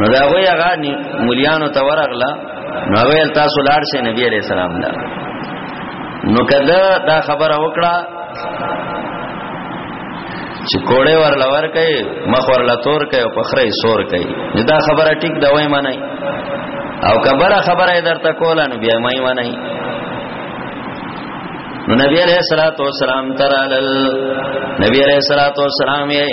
نو دا وی هغه مليانو ته ورغله نو ویل تاسو لاړ شئ نبی عليه السلام لا نو کله دا خبره وکړه چې کوړې ورلا ور کوي مخ ورلا تور کوي او پخره سور کوي دا خبره ټیک دا وای معنی او کبره خبره درته کوله نو بیا مې معنی نو نبی علیہ الصلوۃ والسلام ترالل نبی علیہ الصلوۃ والسلام یې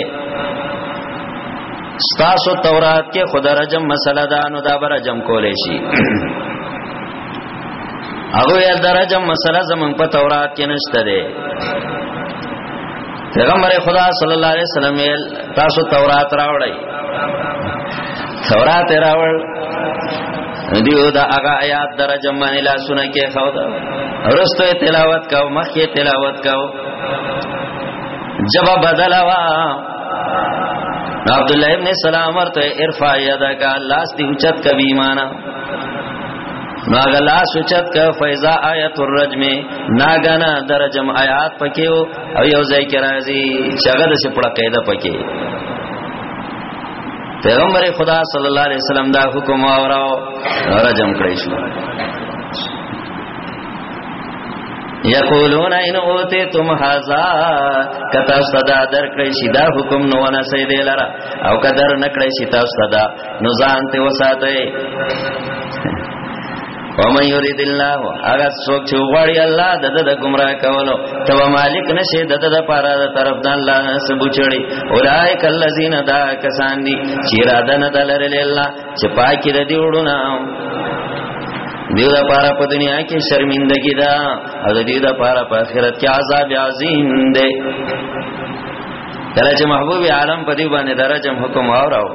ستاسو تورات کې خدا رجم مسله ده نو دا به رجم کولې شي هغه یې دا رجم مسله زمون په تورات کې نشته ده پیغمبر خدا صلی الله علیه وسلم تاسو تورات راوړی تورات راوړ دیو دا هغه آیات درجه باندې لا سونه کې خو دا ورسته تلاوت کاو مخکې تلاوت کاو جواب بدلوا عبد الله ابن سلام ورته ارفع يدك لاس دی اوچت کوي معنا ناغلا سوچت ک فیضا آیت الرجم ناغنا درجم آیات پکې او یو ځای کې راځي چغه د سپړه قاعده پکې پیغمبر خدا صلی الله علیه وسلم دا حکم اوراو رجم کړی شو یقولون ان اوتیتم هذا کتا صدا در کړی شي دا حکم نو ونه سي دی لرا او کدر نکړی شي تاسو صدا نو ځان ته وساتئ ومن يريد الله اغه څوک چې وغواړي الله د د گمراه کولو ته مالک نشي د د لپاره د طرف د الله سبو چړي اولائک الذین دا کسان دي چې اراده نه دلرل الله چې پاکي د دې وړونه دیو دا پارا په دنیا کې شرمندګی دا او دیو دا پارا په آخرت کې عذاب عظیم دی کله چې محبوب عالم په دې باندې درجم حکم اوراو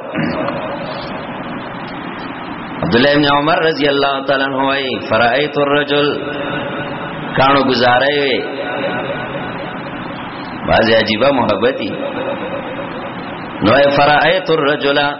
عبد الله ابن عمر رضی الله تعالی عنہ وايي فرایت الرجل کانو گزارای وي باز عجیبه محبتي نو فرایت الرجل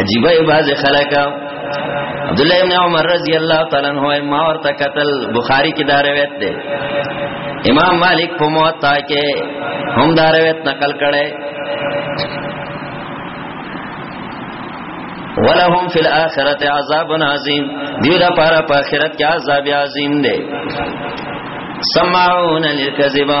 عجیب ای باز خلک عبد الله ابن عمر رضی الله تعالی عنہ ما ورته قتل بخاری کې دا روایت ده امام مالک په موطا کې هم دا روایت نقل کړي ولهم فی الاخرته عذاب عظیم دیو دا پارا په آخرت کې عذاب عظیم دی سمعون للکذبا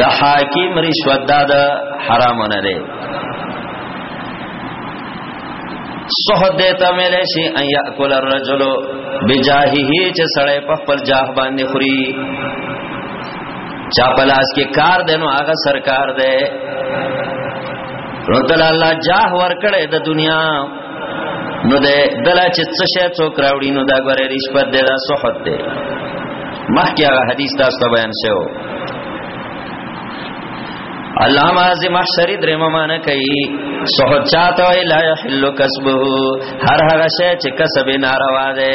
د حاکم رشوت دا د حرام نه دی سحت دیتا ملے شی ان یاکل الرجل بجاهه چې سړی په خپل جاه باندې خوري چا پلاس کې کار دینو هغه سرکار دی رضل الله جاه ور کړې د دنیا نو ده دلا چې څه شی څوک راوړي نو دا غره رشوت ده دا سحت ده مخکې هغه حدیث تاسو ته بیان شوی علامه اعظم شری درې ممانه کوي سحت چاته وی لا يحل کسبه هر هغه شی چې کسب ناروا ده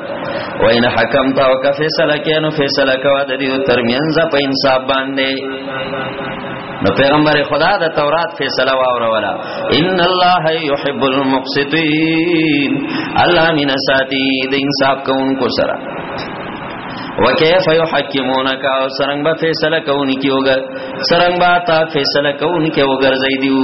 وین حکم تا او کا فیصله کینو فیصله کوا د دې ترمنځ په انصاف باندې نو پیغمبر خدا د تورات فیصله واورولا ان الله يحب المقسطين الله من ساتي د انصاف کوونکو سره وکيف يحكمونك او سرنګ به فیصله کوونکی وګر سرنګ به تا فیصله کوونکی وګرځي دیو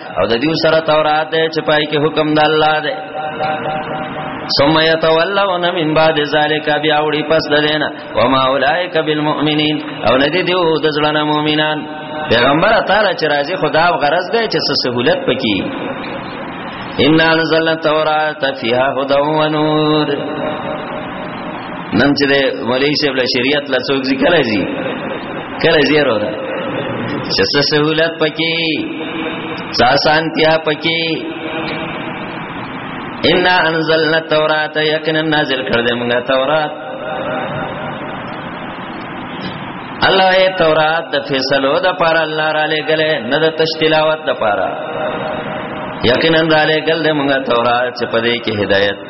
او د دې سره تورات دی چې پای کې حکم د الله دی ثم يتولون من بعد ذلك بیا وړي پس د دینه وما اولئک بالمؤمنین او ندی دیو د ځلانه مؤمنان پیغمبر تعالی چې راځي خدا او غرض دی چې سہولت پکې ان انزلنا التوراۃ فیها هدى ونور نن چې د ولي صاحب له شریعت له څوک ذکر راځي کله زیرو ده چې څه سہولت پکې څه سانتیا پکې ان انزلنا التوراۃ یقینا نازل کړ دې موږ تورات الله ای تورات د فیصلو د پر الله را لګلې نه د تشتلاوت د پر یقینا را لګل دې موږ تورات چې پدې کې هدایت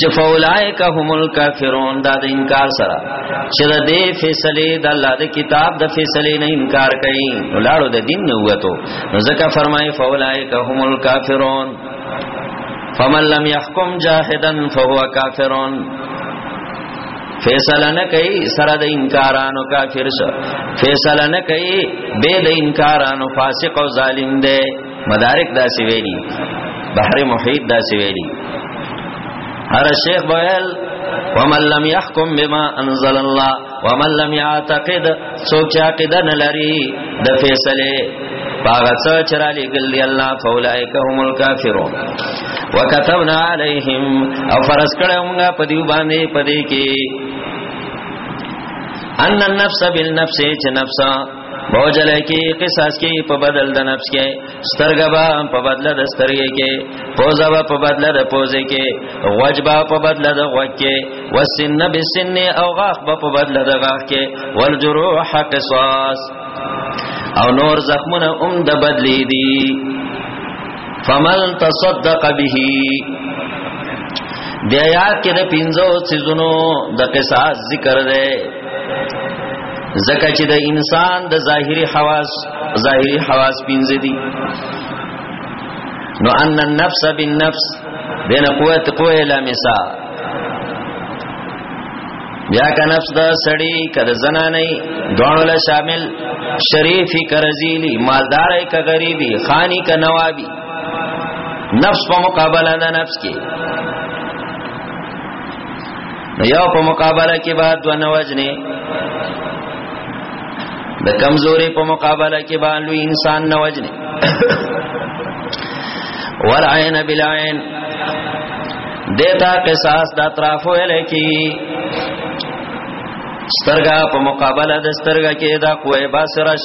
چې فولائک هم الکافرون دا د انکار سره چې د دې فیصله د الله د کتاب د فیصله نه انکار کوي ولاړو د دین نه وته نو ځکه فرمایي فولائک هم الکافرون فمن لم يحكم جاهدا فهو کافرون فیصله نه کوي سره د انکارانو کافر شو فیصله نه کوي به د انکارانو فاسق او ظالم دی مدارک دا سی ویلی بحر محیط دا سی ویلی هر شیخ بویل ومن لم يحكم بما انزل الله ومن لم يعتقد سوچ عقیده نلری د فیصله پاغه څه چرالي ګل الله فولائک هم الکافرون وكتبنا عليهم او فرض کړه موږ په دیو باندې پدې کې ان النفس بالنفس چې نفسا بوجل کې قصاص کې په بدل د نفس کې سترګه با په بدل د سترګې کې پوزا با په بدل د پوزې کې غوج با په بدل د غوږ کې وسن بسن او غاخ با په بدل د غاخ کې والجروح قصاص او نور زخمونه هم د بدلې دي فمل تصدق به د آیات کې د پینځو سيزونو د قصاص ذکر دی زکه چې د انسان د ظاهري حواس ظاهري حواس پنځه دي نو ان النفس بالنفس دین قوت قوه لامسا بیا که نفس د سړی کده زنا نه دوړو له شامل شریفی کرزیلی مالدار ک غریبی خانی ک نوابی نفس په مقابله د نفس کې نو یو په مقابله کې بعد دو نه وجنې د کمزوري په مقابله کې بعد لوی انسان نه وجنې والعين بالعين دیتا قصاص د اطراف ویل کی سترګه په مقابله د سترګه کې دا کوه باسرش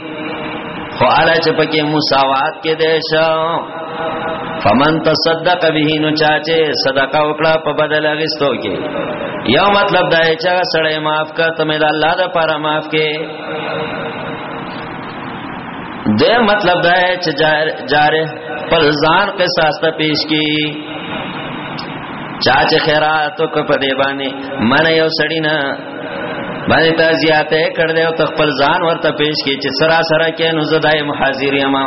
خو الا چې پکې مساوات کې دی شو فمن تصدق به نو چاچه صدقه وکړه په بدل غستو کې یو مطلب دا چې هغه سړی معاف کا ته مې د الله د پاره معاف کې د مطلب دا چې جاره پر ځان کې ساسته پیش کی چاچه خیراتو کو په دی باندې من یو سړی نه باندې تا زیاته کړ دې او تخپل ځان ورته پیش کې چې سرا سرا کې نو زدای محاضر یما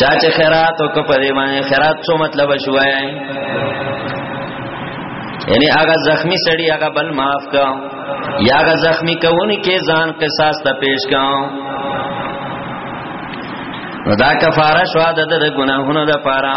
چا چې خیرات او کپ دې باندې خیرات څه مطلب شوای یعنی هغه زخمی سړی هغه بل معاف کا یا هغه زخمی کوونی کې ځان قصاص ته پیش کا نو دا کفاره شو د ګناهونو د پاره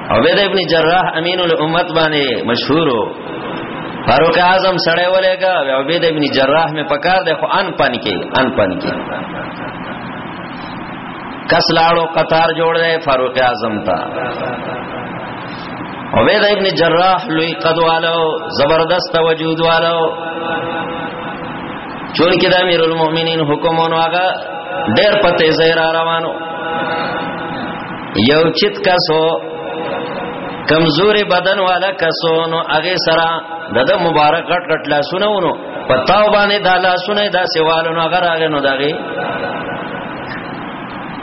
عبید ابن جراح امین الامت باندې مشهورو فاروق اعظم سړی ولېګا عبید ابن جراح می پکار دی خو ان پانی کې ان پانی کې کس لاړو قطار جوړ دی فاروق اعظم تا عبید ابن جراح لوی قد والو زبردست وجود والو چون کې د امیر المؤمنین حکمونو هغه ډېر پته زیر روانو یو چت کسو کمزوري بدن والا کسو نو هغه سره د مبارک غټ غټ لاسونه ونو پتاو باندې دا لاسونه دا سیوالو نو هغه راغې نو داغي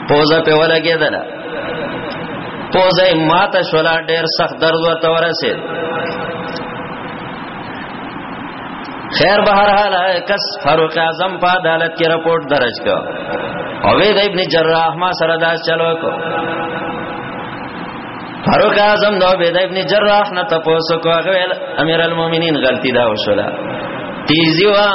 پوزه په ولا کېدله پوزه ماته شولا ډېر سخت درد ورته ورسېد خیر به هر حال کس فاروق اعظم په عدالت کې رپورټ درج کړ او وید ابن جراح ما سره دا چلو کو فاروق اعظم نو بيد ابن جراح نه تاسو کو هغه امیر المؤمنین غلطی دا وشولا تیزی وا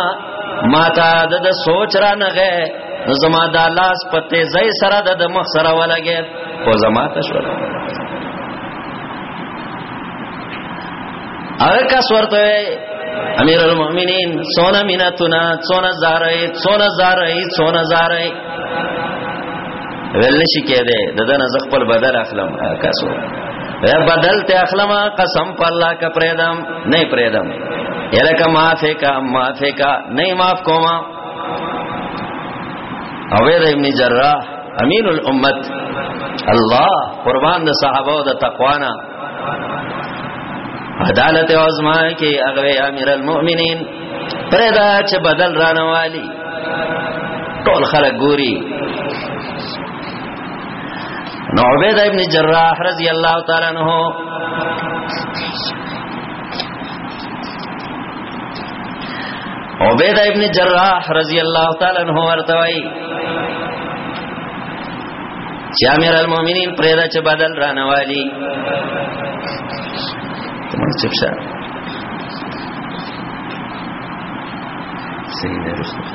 ماتا د سوچ را نه غه نو زما د لاس په تیزی سره د مخ سره ولګي او زما ته شو هغه کس ورته امیر المؤمنین سونا مینتنا سونا زارای سونا زارای سونا زارای ول نشي کېده دغه نه خپل بدل اخلم کاسو یا بدل ته اخلم قسم په الله کا پرېدم نه پرېدم یره کا معافه کا معافه کا نه معاف کوما اویر ابن جراح امین الامت الله قربان د صحابه او د تقوانا عدالت عظما کې هغه امیر المؤمنین پردا چې بدل رانه والی ټول خلک ګوري نو عبید ابن جراح رضی الله تعالی عنہ عبید ابن جراح رضی الله تعالی عنہ ورته وای چې امیر المؤمنین پرېدا چې بدل رانوالي تمام چپ شه سیدنا رسول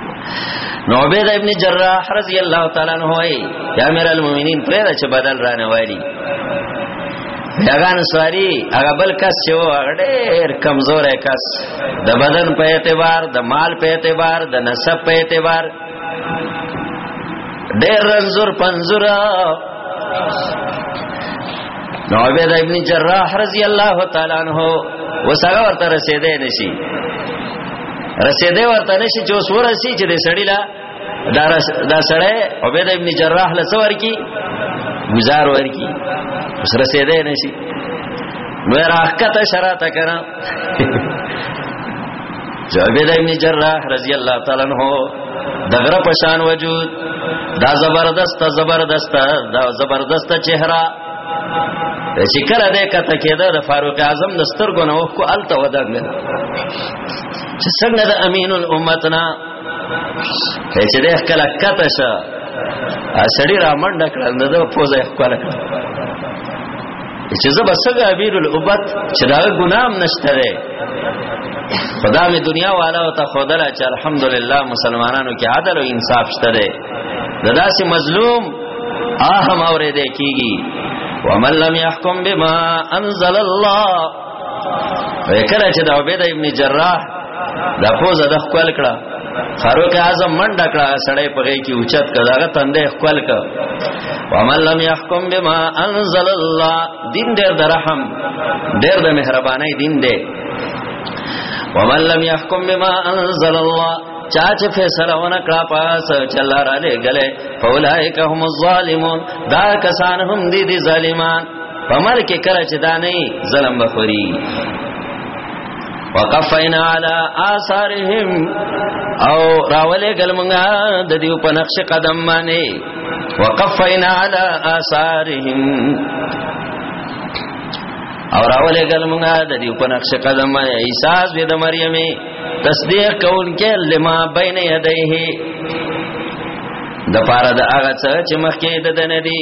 نو عبید ابن جراح رضی الله تعالی عنہ وای یا امیر المؤمنین پرېدا چې بدل رانوالي هغه نسواری هغه بل کس چې و هغه ډېر کمزور کس د بدن په اعتبار د مال په اعتبار د نسب په اعتبار ډېر رنزور پنزورا نو عبید ابن جراح رضی الله تعالی عنہ وسغه ورته رسیدې نشي رسیدې ورته نشي چې اوس ورسی چې د سړی لا دا سړی عبید ابن جراح له څور کی گزار ورکی اوس رسیدې نشي نو راکته شراته کړه جابر ابن جراح رضی الله تعالی عنہ دغره پشان وجود دا زبردست زبردست دا زبردست چهره چې کله دې کته کېده د فاروق اعظم د سترګو نه وکړو الته ودانګل چې څنګه د امین الامتنا چې ده کله کته شه سړی را منډه کړل نو ده پوزه خپل کړ چې زه بسګه ابیر الابد چې دا ګنام نشته ده خدا می دنیا والا او ته خدای چې الحمدلله مسلمانانو کې عدل او انصاف شته ده دا داسې مظلوم آهم اورې ده کیږي ومن لم يحكم بما انزل الله وکړه چې د عبید ابن جراح د پوزه د خپل کړه فاروق اعظم منډه کړه سړی په غي کې اوچت کړه هغه تندې خپل کړه ومن لم يحكم بما انزل الله دین ډېر د رحم ډېر د مهرباني دین دی ومن لم يحكم بما انزل الله چا چې فیصله ونه کړه پاس چې الله را لګلې فولائک هم الظالمون دا کسان هم دي دي ظالمان په مال کې کله چې دا نه ظلم بخوري وقفینا علی آثارهم او راولې ګلمنګا د دیو په نقش قدم باندې وقفینا علی آثارهم او راولې ګلمنګا د دیو په نقش قدم باندې عیسی زوی د مریم تصدیق کون کې لما بین یدیه د پاره د هغه څه چې مخکې د دنه دی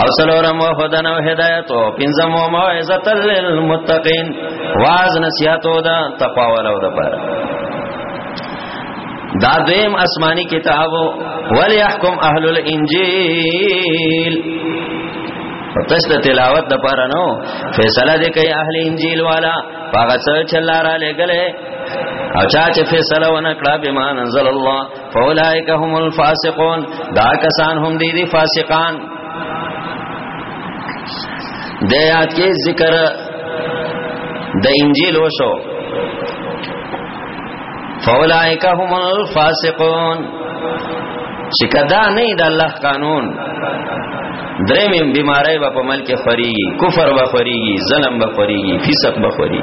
او سلورم و خدن و هدایت و پنزم و موعزت للمتقین واز نصیحت و دا تقوی ولو دا پر دا دویم اسمانی کتاب ولی احکم اهل الانجیل تاسو د تلاوت د پاره نو فیصله دې کوي اهل انجیل والا هغه څه چې الله را لګلې او چا چې فیصله ونه کړه به مان انزل الله فاولائک هم الفاسقون دا کسان هم دی دی فاسقان د یاد کې ذکر د انجیل وشو فاولائک هم الفاسقون چې کدا نه د الله قانون درې مې بیماری په ملک خوري کفر به خوري ظلم به خوري فسق به خوري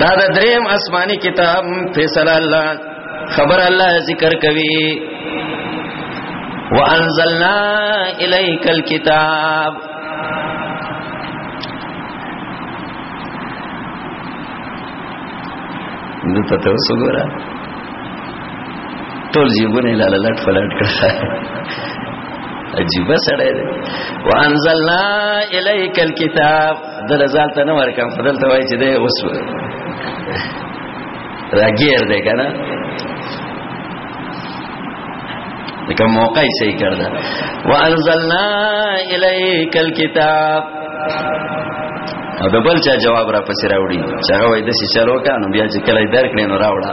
دا د دریم آسماني کتاب فیصله الله خبر الله ذکر کوي وانزلنا الیک الكتاب دته ته وسګورا ټول جیبونه لاله لټ فلټ کړه عجیب سره دی وانزلنا الیک الكتاب درزال ته نو ورکم فضل ته وای چې دی اوس راګیر دی کنه دغه موقع یې صحیح کړل وانزلنا الیک الكتاب او د بل چا جواب را پسې راوړي چې هغه وای د شي چلو کانو بیا چې کله درکړې نو راوړه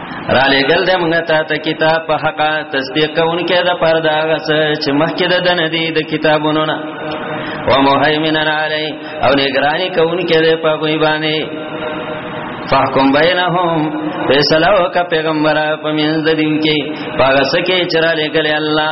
را لګل د موږ ته ته کتاب په حق تصدیق کوونکې د پردا غس چې مخکې د دن دي د کتابونو نه و مهیمن علی او نگرانی کوونکې د په کوی باندې فحکم بینهم فیصله وک پیغمبر په منځ د دین کې پاګه سکه چرا لګل الله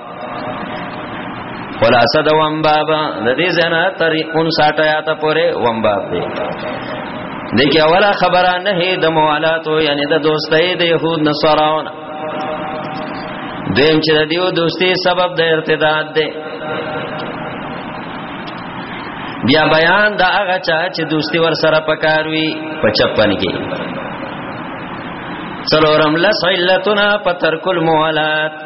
خلاصه د وم باب د دې زنا تر 59 آیات پورې وم باب دی دغه اوله خبره نه د موالاتو یعنی د دوستۍ د يهود نصاراون دیم چې د دیو دوستي سبب د ارتداد دی بیا بیان دا هغه چا چې دوستی ور سره پکاروي په چپن کې څلورم لس علتنا پترکل موالات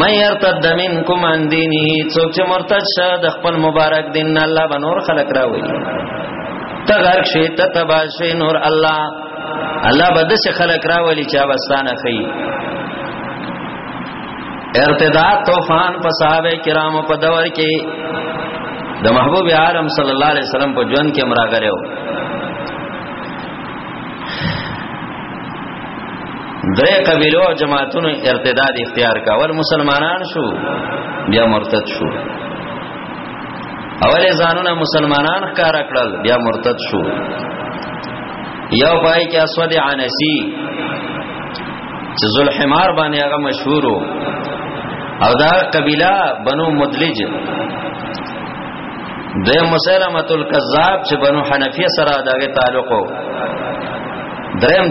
من يرتد منكم عن دينه څوک چې مرتد شه د خپل مبارک دین نه الله به نور خلق راوي ته غرق شي ته تبا شي نور الله الله به دسه خلق راولي چې واستانه کوي ارتداد طوفان په صحابه کرامو په دور کې د محبوب عالم صلی الله علیه وسلم په ژوند کې مراغره و درې قبيلو او جماعتونو ارتداد اختیار کا ول مسلمانان شو بیا مرتد شو اول ځانونه مسلمانان ښکار کړل بیا مرتد شو یو پای کې اسود عنسی چې ذل حمار باندې هغه مشهور او دا قبيله بنو مدلج د مسلمه الکذاب چې بنو حنفیه سره دغه تعلق وو درم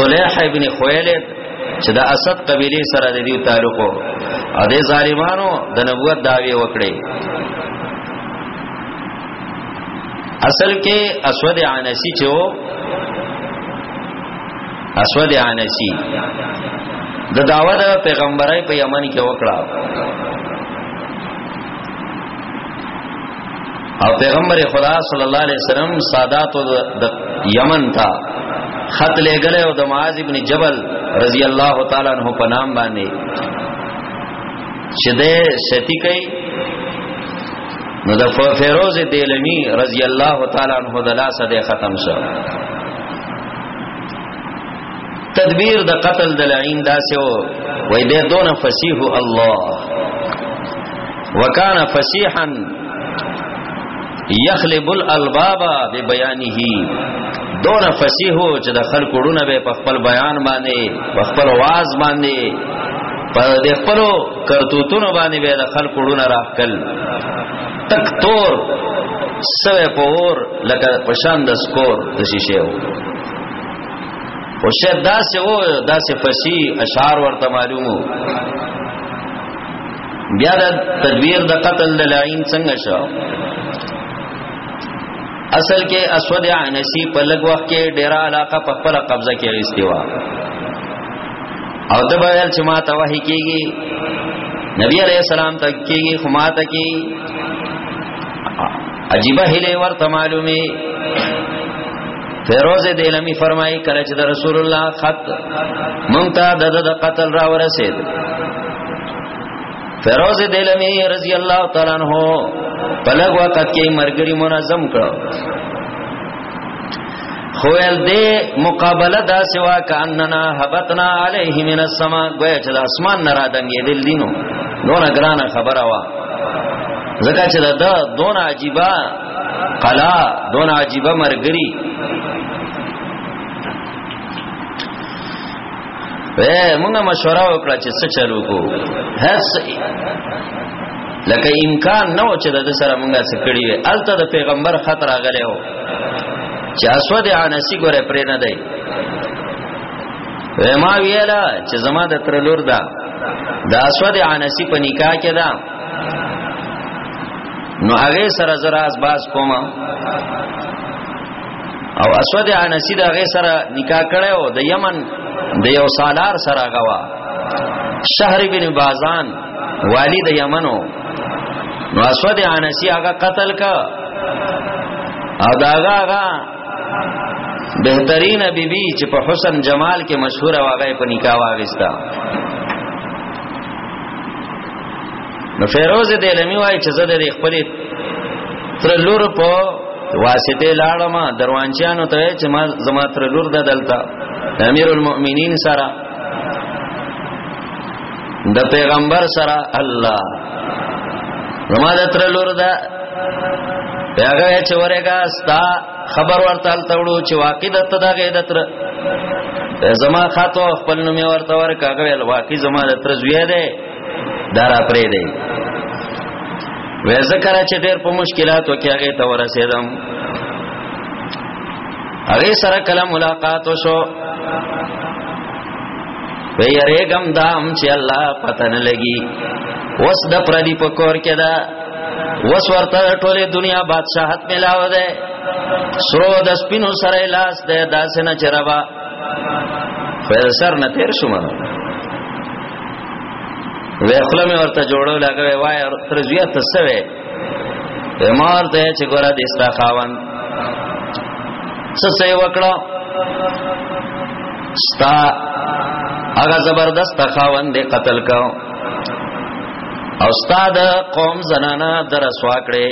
طلح ابن خویلد چې د اسد قبیله سره د دې تعلق او د ظالمانو د نبوت داوی وکړي اصل کې اسود عنسی چې وو اسود عنسی د داوا د پیغمبرای په یمن کې وکړه او پیغمبر خدا صلی الله علیه وسلم سادات د یمن تا خط لګل او د معاذ ابن جبل رضی الله تعالی عنہ په نام باندې چې د ستی کوي نو د فیروز دیلمی رضی الله تعالی عنہ د لاسه د ختم شو تدبیر د قتل د لعین داسې و وای دې دون فصیح الله وکانا فصیحا یخلب الالباب ببیانه دون فصیح چې د خلکو ډونه به په خپل بیان باندې په خپل आवाज باندې په د خپل کرتوتونو باندې به د خلکو ډونه راکل تک تور سوه پور لکه پشان د سکور د شیشه او شاید دا سه و دا سه فصیح اشعار ورته معلومو بیا د تدبیر د قتل د لعین څنګه شو اصل کې اسود عنسی په لګ وخت کې ډیره علاقه په خپل قبضه کې غیستی و او د بیل چې ما ته وحی کیږي نبی علیہ السلام ته کیږي خو ما ته کی عجیب هله ورته معلومه فیروز دیلمی فرمایي کله چې د رسول الله خط مونږ ته د د قتل را ورسید فیروز دیلمی رضی الله تعالی عنہ په لږ وخت کې مرګري منظم کړو خویل دې مقابله دا سوا کاننا حبتنا علیه من السما گویا چې د اسمان نه را دنګې دل دینو دونه ګرانه خبره وا زکه چې دا دونه عجیبه قلا دون عجیبه مرګری اے موږ مشوره وکړه چې څه چلو کو هڅ لکه امکان نه و چې د سره موږ څه کړی وي الته د پیغمبر خطر راغلی و چې اسود انسی ګوره پرې نه دی ما ویلا چې زما د تر لور دا د اسود انسی په نکاح کې دا نو هغه سره زرا از باز کوم او اسود انسی دا هغه سره نکاح کړو د یمن د یو سالار سره غوا شهر بن بازان والی د یمنو نو اسود انسی هغه قتل کا او داغه هغه بهترین بیبي چې په حسن جمال کې مشهور واغې په نکاح واغستا نو فیروز د علمي وای چې زه د خپل تر لور په واسطه لاړم دروانچانو ته چې ما زما تر لور د دلتا امیر المؤمنین سره د پیغمبر سره الله زما د تر لور د هغه چې ورګه ستا خبر ورته تلوړو چې واقع د تدغه د تر زما خاطو خپل نوم ورته ورکاګه ویل واقع زما د تر زوی دی دارا پرې دی وې ذکر چې ډېر په مشکلاتو کې هغه ته ورسېدم هغه سره کله ملاقات وشو وی یریګم دام چې الله پته نه لګي وس د پردي پکور کې دا وس ورته ټوله دنیا بادشاہت ملاو ده سرو د سپینو سره لاس ده داسنه چروا خو سر نه تیر شوم وې خپل مې ورته جوړو لګوي وای ترزویا تسوي امر ته چې ګوره د استخاون څه څه وکړو ستا هغه زبردست خاون دې قتل کاو او ستا د قوم زنانا در اسوا کړې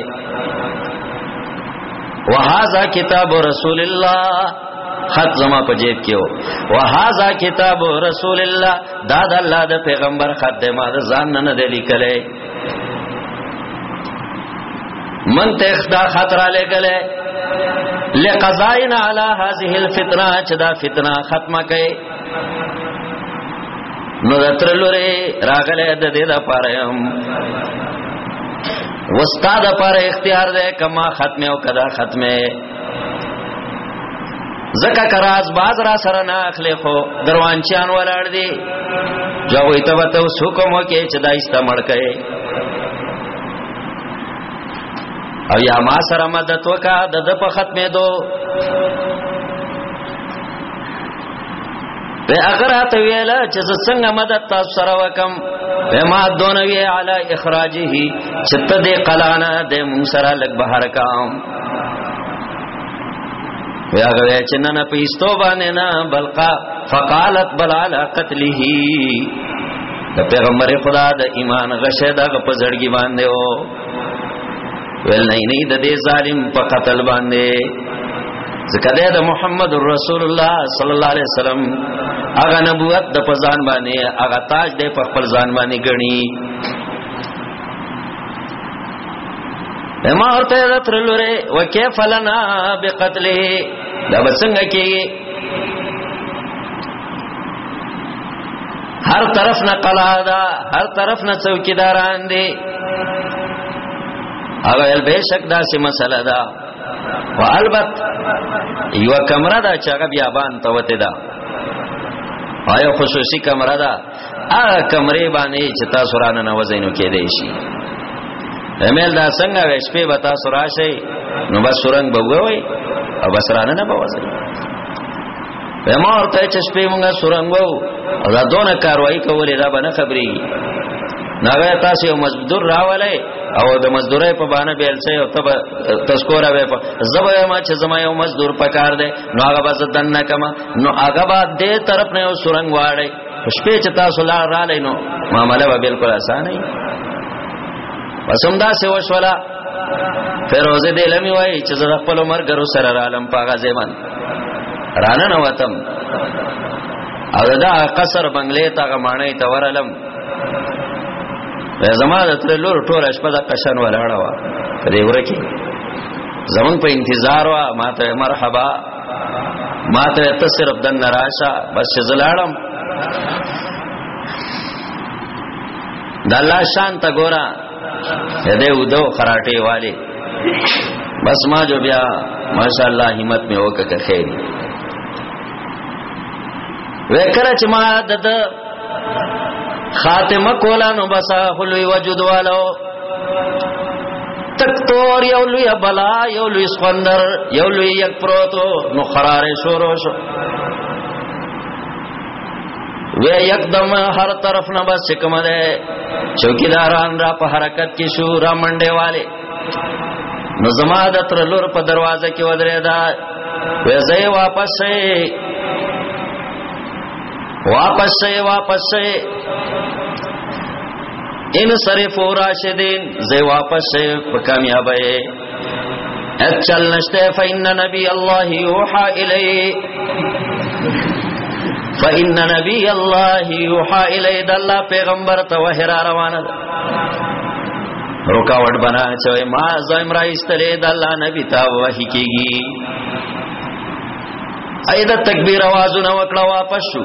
وهذا کتاب رسول الله خط زما په جیب کې و وهذا کتاب رسول الله دا د الله د پیغمبر خط دی ما د ځان نه نه دی لیکلی من ته دا خطر لګلې لقضاینا علی هذه الفتنه چې دا فتنه ختمه کړي نو دتر لوري راغله د دې لپاره هم وستا د لپاره اختیار ده کما ختمه او کدا ختمه زکه کراز باز را سره نه اخلي خو دروانچان ولاړ دي جو وي ته وته حکم وکي چې دا ایسته مړکې او یا ما سره مدد وکا د د په ختمې دو په اخر ته ویل چې څنګه مدد تاسو سره وکم په ما دونه وی علی اخراجه چې ته دې قلانا دې مون سره لګ بهر کام وی هغه وی چې نه نه پیستو باندې نه بلقا فقالت بل علی قتله د پیغمبر خدا د ایمان غشه دغه په زړګي باندې وو ویل نه نه د دې ظالم په قتل باندې ځکه د محمد رسول الله صلی الله علیه وسلم هغه نبوت د پزان باندې هغه تاج د په خپل ځان باندې غني ما ورته د ترلوره وکيف لنا بقتله دا بسنګ کې هر طرف نه قلا دا هر طرف نه څوکیداران دي او ال بهشک دا سه مسله دا او البت یو کمره دا چې هغه بیابان ته وته دا آیا خصوصي کمره دا هغه کمرې باندې چې تاسو رانه نوځینو کې دی شي امیل دا څنګه وې شپې به تاسو راشي نو بس سورنګ بووي او بس رانه نه بوځي امر ته چې شپې مونږه سورنګو او دا دونه کاروایی کولې دا باندې خبرې ناغه تاسو یو مزدور راولای او د مزدورې په باندې بیلڅه او تب تذکرہ وې په زبې ما چې زما یو مزدور پکار دی نو هغه بس دنه کما نو هغه بعد دې طرف نه یو سورنګ واړی شپې چې تاسو لا را لینو معاملې به بالکل اسانه وي پسوم دا سه وشولا فیروزه دې لمی وای چې زړه خپل مرګ سره را لم پاغه ځمن رانه نه وتم او دا قصر بنگلې ته غمانې ته ورلم زما د تر لور ټول شپه د قشن ولاړه و دې ورکی زمون په انتظار وا ماته مرحبا ماته ته صرف د نراشه بس زلاړم د الله شان ته ګورا دې ودو خراټه والے بس ما جو بیا ماشاء الله همت می وکړه خیر وکړه چې ما د خاتمه کولا نو بس حلوی وجود والو تک تور یو لوی بلا یو لوی سخندر یو لوی یک پروتو نو قرار شروع شو وی یکدم هر طرف نه بس کوم ده چوکیداران را په حرکت کې شو را منډه والے نو زما د تر لور په دروازه کې ودرې دا وی زه واپس شي واپس شي واپس شي ان صرف راشدین زه واپس شي په کامیابی اچل نشته فإن نبي الله يوحى إليه فإن نبي الله يوحى إليه د الله پیغمبر ته وحی را روانه ده رکاوټ بنا چوي ما زم را استلې د الله نبی ته وحی کیږي اېدا تکبیر आवाजونه وکړه واپس شو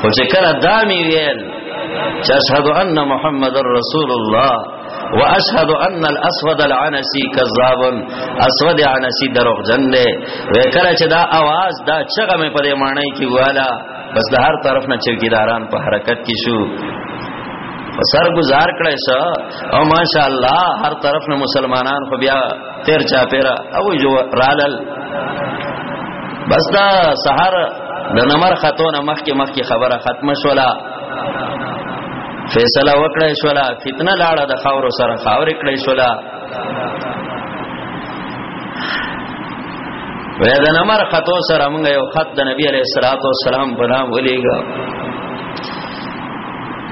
خو چې کله دا می ویل چې اشهد ان محمد رسول الله واشهد ان الاسود العنسی کذاب اسود عنسی دروغ جن دی وکړه چې دا आवाज دا چغه مې پرې مانای کی والا بس د هر طرف نه چوکیداران په حرکت کې شو سر گزار کړی سه او ماشاءالله هر طرف نه مسلمانان خو بیا تیر چا پیرا او جو رالل بس دا سحر د نمر خاتون مخکې مخکې خبره ختمه شولا فیصله وکړې شولا فتنه لاړه د خاور سره خاور کړې شولا وې د نمر خاتو سره موږ یو خط د نبی علیہ الصلوۃ والسلام په نام ولېګا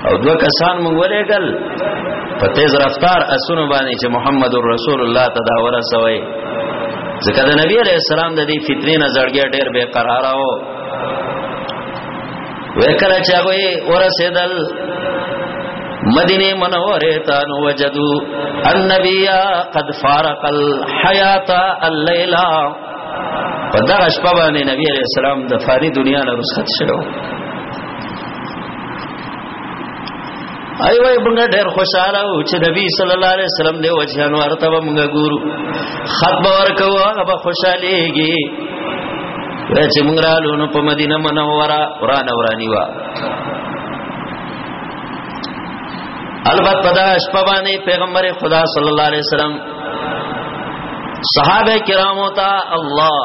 او دوه کسان مونږ ولېګل په تیز رفتار اسونو باندې چې محمد رسول الله تداوره سوی ځکه د نبی عليه السلام د دې فتنې نه زړګی ډېر بے قرار او وکړه چې هغه ورسېدل مدینه منوره ته نو وجدو النبي قد فارق الحياه الليلا په دغه شپه باندې نبی عليه السلام د فانی دنیا نه رخصت شوه ای وای موږ ډېر خوشاله وو چې نبی صلی الله علیه وسلم دی وجه انوار ته موږ ګورو خط باور کوو هغه به خوشاليږي چې موږ رالو نو په مدینه منوره قران اورانی وا البته دا شپه باندې پیغمبر خدا صلی الله علیه وسلم صحابه کرامو ته الله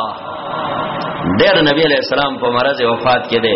ډېر نبی علیہ السلام په مرز وفات کې دی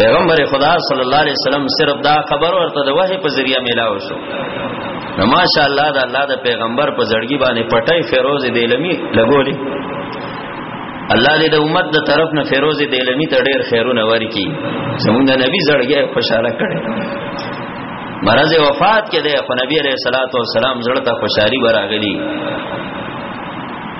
پیغمبر خدا صلی الله علیه وسلم صرف دا خبر ورته د وحی په ذریعہ ملاو شو نو ماشاء الله دا الله د پیغمبر په زړګي باندې پټای فیروز دیلمی لګولې الله دې د امت د طرف نه فیروز دیلمی ته ډېر خیرونه ورکي زمونږ د نبی زړګي خوشاله کړي مرز وفات کې ده خو نبی عليه الصلاه والسلام زړه ته خوشحالي براغلي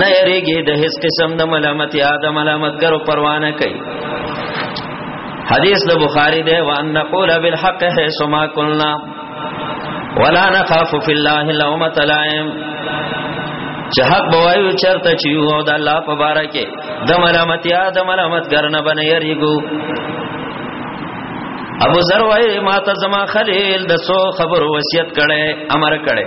نه یریږي د هیڅ قسم د ملامت یا د ملامت کرو پروا نه کوي حدیث د بخاری دی وان نقول بالحق حيث ما قلنا ولا نخاف في الله لومۃ لائم چې حق بوایو چرته چې یو د الله په باره کې د ملامت یا د ملامت ګرنه بنه یریګو ابو ذر وای ما ته زما خلیل د سو خبر وصیت کړي امر کړي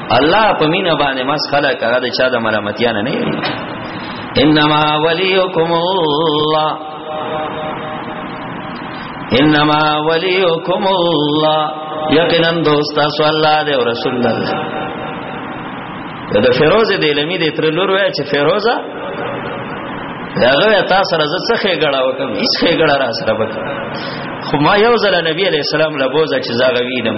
الله په مینا باندې مس خلق هغه د چا د ملامتیا نه نه انما وليكم الله انما وليكم الله یقینا دوست تاسو الله دی او رسول الله د فیروز د علمي د تر لور وای چې فیروزه هغه تاسو سره زه څه خېګړه وکم هیڅ خېګړه را سره وکم خو ما یو ځل نبی علی السلام له بوزه چې زاغوینم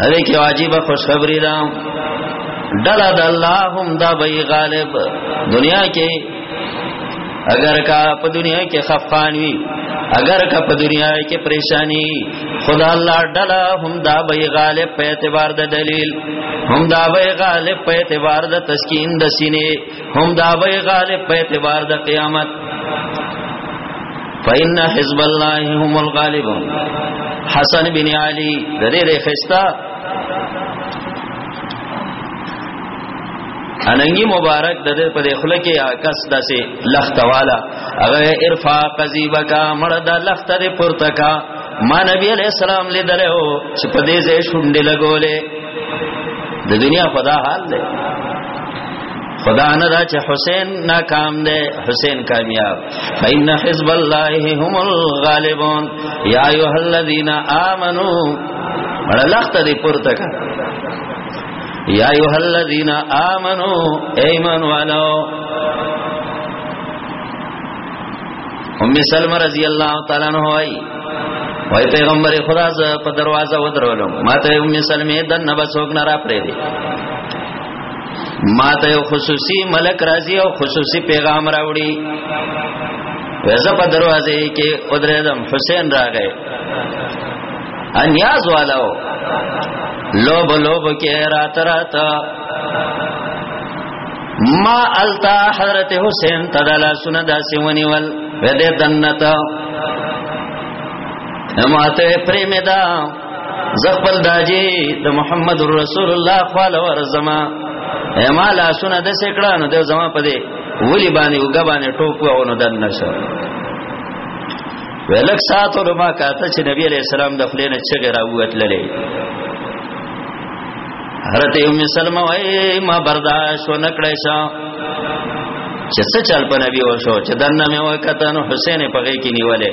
هغه کې واجب خوشخبری ده ډلا د الله هم دا به غالب دنیا کې اگر کا په دنیا کې خفقان وي اگر کا په دنیا کې پریشانی خدا الله ډلا هم دا به غالب په اعتبار د دلیل هم دا به غالب په اعتبار د تسکین د سینې هم دا به غالب په اعتبار د قیامت فإن حزب الله هم الغالبون حسن بن علي د دې د خستا اننګي مبارک د دې په خله کې عکس داسې لخت والا هغه ارفا قزیبکا مړ د لخت دې پورته کا ما نبی علیہ السلام لیدل او چې په دې ځای شونډې لګولې د دنیا په دا حال دی خدا نه دا چې حسین ناکام دی حسین کامیاب فإن حزب الله هم الغالبون یا ایها الذین آمنو مړه لخت دې پورته کا یا ایها الذین آمنو ایمان والو ام سلمہ رضی اللہ تعالی عنہ وائی وای پیغمبر خدا ز په دروازه ودرولم ماته ام سلمہ دنه بسوک نه را پرې دي ما ته یو خصوصي ملک راځي او خصوصي پیغام راوړي وزه په دروازه کې ودرېدم حسین راغی انیاز والو لوب لوب کې رات رات ما التا حضرت حسین تدلا سن داسې ونیول ودې دنتا نو ماته پریمه دا زخپل داجی د محمد رسول الله خپل ورزما اما لا سونه د سکړه نو د زما پدې ولی باندې وګ باندې ټوکو او نو دن نشه ولک سات ور ما کاته چې نبی علیہ السلام د خلینو چغه راووت للی حضرت ام سلمہ وای ما برداشت و نکړې شو چې څه چل په نبی وشو چې دنه مې وکړه نو حسین په غي کې نیولې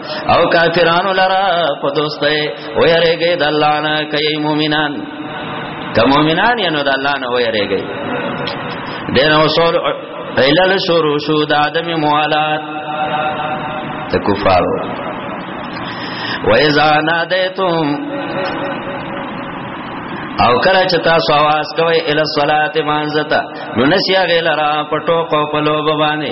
او کافرانو لرا په دوستۍ او یریږي د الله نه کوي مؤمنان که مؤمنان یې نو د الله نه ویریږي دین اصول علل شروع شو د عدم موالات د کفارو و اذا نادیتم او کله چې تاسو आवाज کوئ ال الصلات مانزتا نو نسیا غیلرا پټو کو پلو بوانه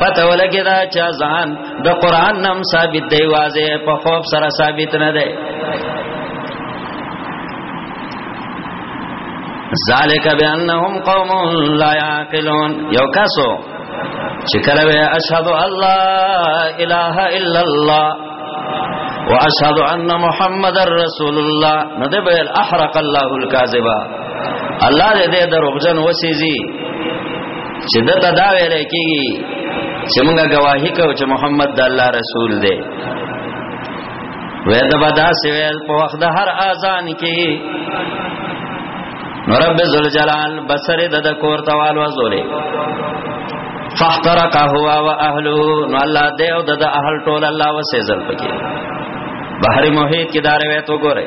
پته ولګی دا چا ځان د قران نام ثابت دی واځه په خوف سره ثابت نه دی ذالک بانهم قوم لا یعقلون یو کاسو چې کله وی اشهد الله اله الا الله واشهد ان محمد رسول الله نو دې به احرق الله الكاذبا الله دې دروغجن وسیږي چې دته دا ویل کېږي چې موږ گواهی کوو چې محمد د الله رسول دی وې د بدا سویل په وخت د هر اذان کې رب ذل جلال بصر د د کور توال وزولې فاحترق هو واهله نو الله دې او د اهل ټول الله وسې ځل پکې بحر محیط کې دا روایت وګوره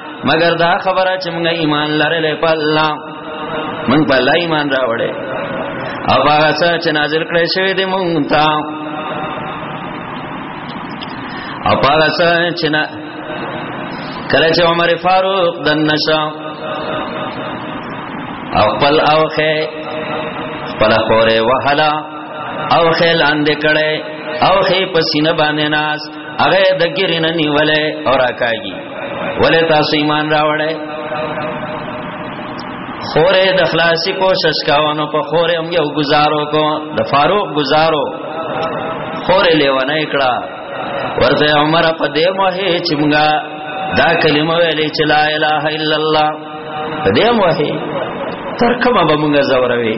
مگر دا خبره چې موږ ایمان لرلې په الله موږ په الله ایمان راوړې او هغه څه چې نازل کړی شوی دی موږ ته او هغه څه چې نه کله چې عمر فاروق د نشا او خپل اوخه خپل خوره وهلا اوخه لاندې کړي اوخه پسینه باندې ناس هغه د ګری نه نیولې او راکاږي ولې تاسو ایمان راوړې خوره د خلاصي کوشش کاوانو په خوره هم یو گزارو کو د فاروق گزارو خوره لیونه کړه ورته عمر په دې موه چې موږ دا کلمه ویلې چې لا اله الا الله په دې موه تر کومه به موږ زوروي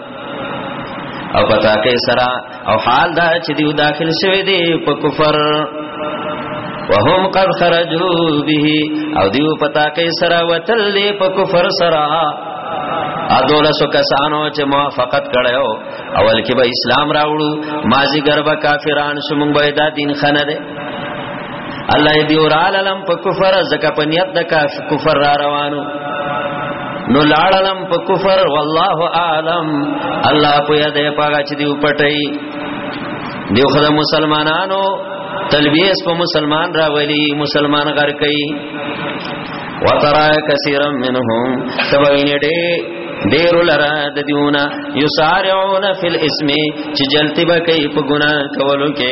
او پتا کې سرا او حال دا چې دیو داخل شوی دی په کفر وهم قد خرجوا به او دیو پتا کې سرا وتل دی په کفر سرا ادولسو کسانو چې موافقت کړو اول کې به اسلام راوړو مازیګر به کافران شوم به دا دین خنه ده الله دې ورال لم په کفر زکه په نیت د کفر را روانو نو لاړلم په کفر والله عالم الله په دې پاګه چې دی پټي دیو خدای مسلمانانو تلبیس په مسلمان راولي مسلمان غر کوي وترى كثيرا منهم تبوین ډېر ډیر لرا د دیونا یسارعون فی الاسم چې جلتی به کوي په ګناه کولو کې